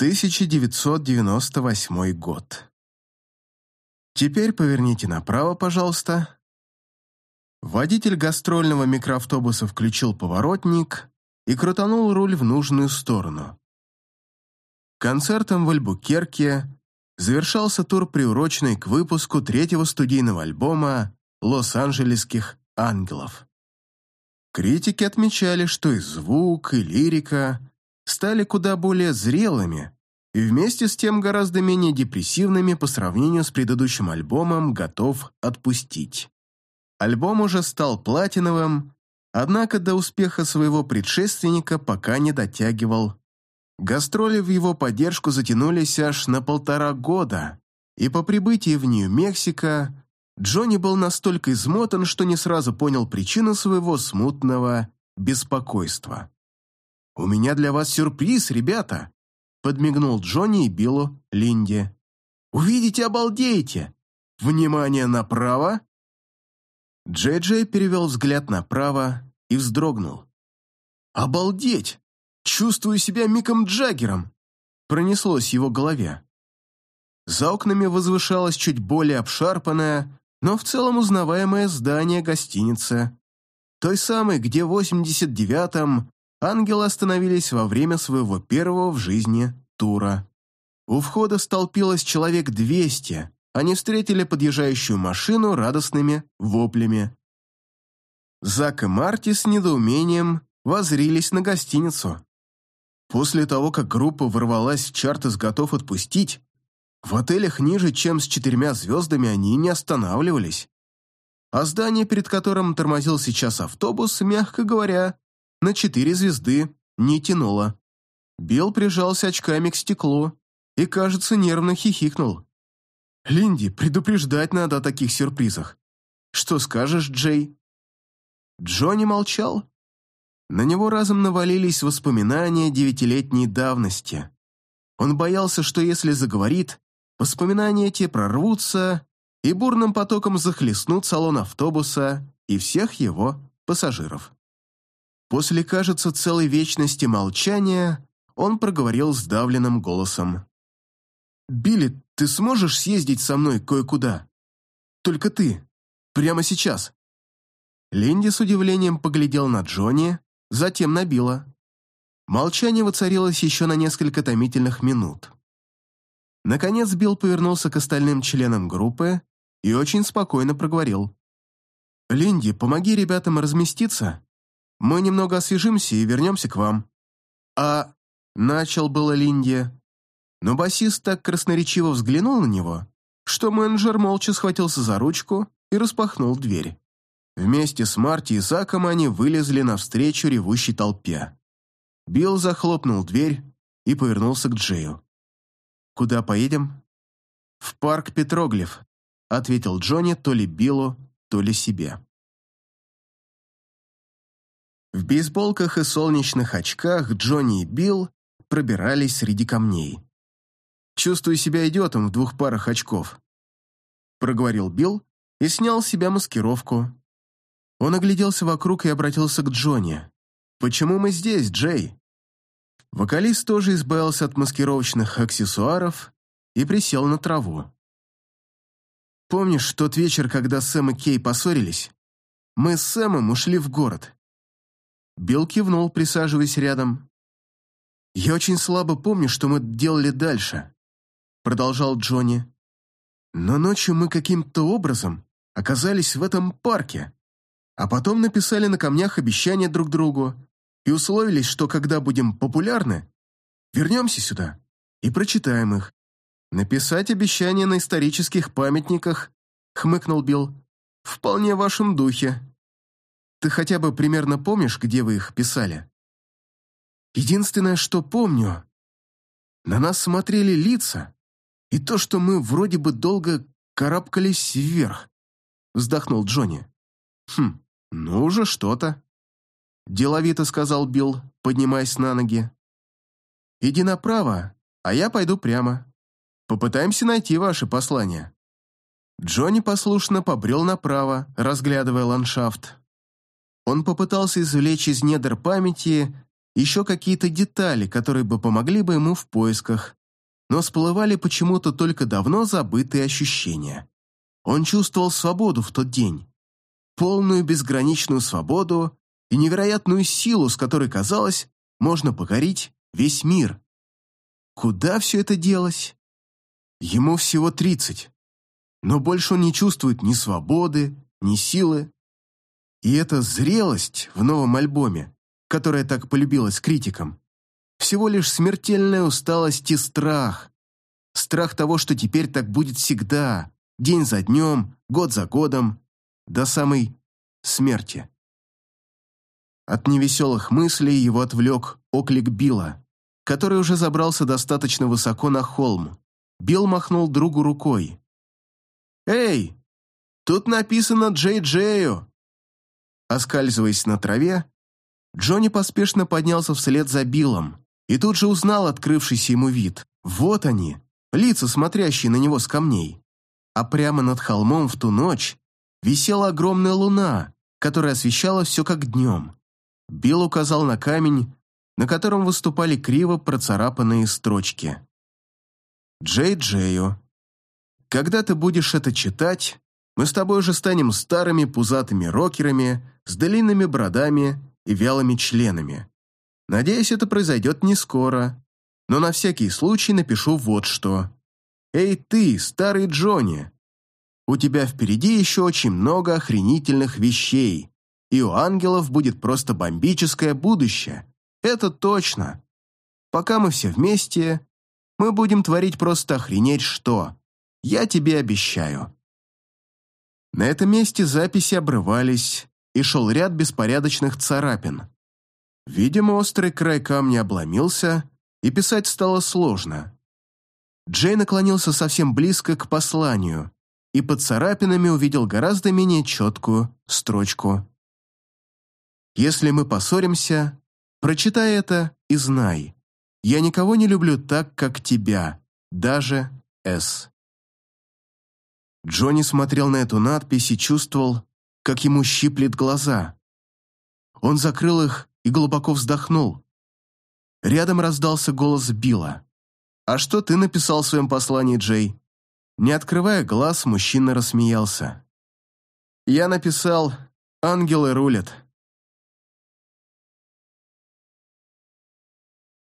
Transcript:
1998 год. Теперь поверните направо, пожалуйста. Водитель гастрольного микроавтобуса включил поворотник и крутанул руль в нужную сторону. Концертом в Альбукерке завершался тур, приуроченный к выпуску третьего студийного альбома «Лос-Анджелесских ангелов». Критики отмечали, что и звук, и лирика стали куда более зрелыми и вместе с тем гораздо менее депрессивными по сравнению с предыдущим альбомом «Готов отпустить». Альбом уже стал платиновым, однако до успеха своего предшественника пока не дотягивал. Гастроли в его поддержку затянулись аж на полтора года, и по прибытии в Нью-Мексико Джонни был настолько измотан, что не сразу понял причину своего смутного беспокойства. «У меня для вас сюрприз, ребята!» подмигнул Джонни и Биллу Линде. «Увидите, обалдеете! Внимание направо!» Джей-Джей перевел взгляд направо и вздрогнул. «Обалдеть! Чувствую себя Миком Джаггером!» пронеслось в его голове. За окнами возвышалось чуть более обшарпанное, но в целом узнаваемое здание гостиницы. Той самой, где в 89-м ангелы остановились во время своего первого в жизни тура. У входа столпилось человек 200, они встретили подъезжающую машину радостными воплями. Зак и Марти с недоумением возрились на гостиницу. После того, как группа ворвалась в чарты с «Готов отпустить», в отелях ниже, чем с четырьмя звездами, они не останавливались. А здание, перед которым тормозил сейчас автобус, мягко говоря, на четыре звезды не тянуло. Билл прижался очками к стеклу и, кажется, нервно хихикнул. «Линди, предупреждать надо о таких сюрпризах. Что скажешь, Джей?» Джонни молчал. На него разом навалились воспоминания девятилетней давности. Он боялся, что если заговорит, Воспоминания те прорвутся и бурным потоком захлестнут салон автобуса и всех его пассажиров. После, кажется, целой вечности молчания он проговорил сдавленным голосом. «Билли, ты сможешь съездить со мной кое-куда? Только ты. Прямо сейчас». Линди с удивлением поглядел на Джонни, затем на Билла. Молчание воцарилось еще на несколько томительных минут. Наконец Билл повернулся к остальным членам группы и очень спокойно проговорил. «Линди, помоги ребятам разместиться. Мы немного освежимся и вернемся к вам». «А...» — начал было Линди. Но басист так красноречиво взглянул на него, что менеджер молча схватился за ручку и распахнул дверь. Вместе с Марти и Заком они вылезли навстречу ревущей толпе. Билл захлопнул дверь и повернулся к Джею. «Куда поедем?» «В парк Петроглиф», — ответил Джонни то ли Биллу, то ли себе. В бейсболках и солнечных очках Джонни и Билл пробирались среди камней. «Чувствую себя идиотом в двух парах очков», — проговорил Билл и снял с себя маскировку. Он огляделся вокруг и обратился к Джонни. «Почему мы здесь, Джей?» Вокалист тоже избавился от маскировочных аксессуаров и присел на траву. «Помнишь тот вечер, когда Сэм и Кей поссорились? Мы с Сэмом ушли в город». Билл кивнул, присаживаясь рядом. «Я очень слабо помню, что мы делали дальше», — продолжал Джонни. «Но ночью мы каким-то образом оказались в этом парке, а потом написали на камнях обещания друг другу, и условились, что когда будем популярны, вернемся сюда и прочитаем их. Написать обещания на исторических памятниках, хмыкнул Билл, вполне в вашем духе. Ты хотя бы примерно помнишь, где вы их писали? Единственное, что помню, на нас смотрели лица, и то, что мы вроде бы долго карабкались вверх, вздохнул Джонни. Хм, ну уже что-то. Деловито сказал Билл, поднимаясь на ноги. «Иди направо, а я пойду прямо. Попытаемся найти ваше послание». Джонни послушно побрел направо, разглядывая ландшафт. Он попытался извлечь из недр памяти еще какие-то детали, которые бы помогли бы ему в поисках, но всплывали почему-то только давно забытые ощущения. Он чувствовал свободу в тот день. Полную безграничную свободу и невероятную силу, с которой, казалось, можно покорить весь мир. Куда все это делось? Ему всего тридцать, но больше он не чувствует ни свободы, ни силы. И эта зрелость в новом альбоме, которая так полюбилась критикам, всего лишь смертельная усталость и страх. Страх того, что теперь так будет всегда, день за днем, год за годом, до самой смерти. От невеселых мыслей его отвлек оклик Билла, который уже забрался достаточно высоко на холм. Билл махнул другу рукой. «Эй, тут написано Джей Джею!» Оскальзываясь на траве, Джонни поспешно поднялся вслед за Биллом и тут же узнал открывшийся ему вид. Вот они, лица, смотрящие на него с камней. А прямо над холмом в ту ночь висела огромная луна, которая освещала все как днем. Билл указал на камень, на котором выступали криво процарапанные строчки. «Джей Джею, когда ты будешь это читать, мы с тобой уже станем старыми пузатыми рокерами с длинными бродами и вялыми членами. Надеюсь, это произойдет не скоро, но на всякий случай напишу вот что. Эй ты, старый Джонни, у тебя впереди еще очень много охренительных вещей, и у ангелов будет просто бомбическое будущее. Это точно. Пока мы все вместе, мы будем творить просто охренеть что. Я тебе обещаю». На этом месте записи обрывались, и шел ряд беспорядочных царапин. Видимо, острый край камня обломился, и писать стало сложно. Джей наклонился совсем близко к посланию и под царапинами увидел гораздо менее четкую строчку. «Если мы поссоримся, прочитай это и знай. Я никого не люблю так, как тебя, даже С». Джонни смотрел на эту надпись и чувствовал, как ему щиплет глаза. Он закрыл их и глубоко вздохнул. Рядом раздался голос Билла. «А что ты написал в своем послании, Джей?» Не открывая глаз, мужчина рассмеялся. «Я написал «Ангелы рулят».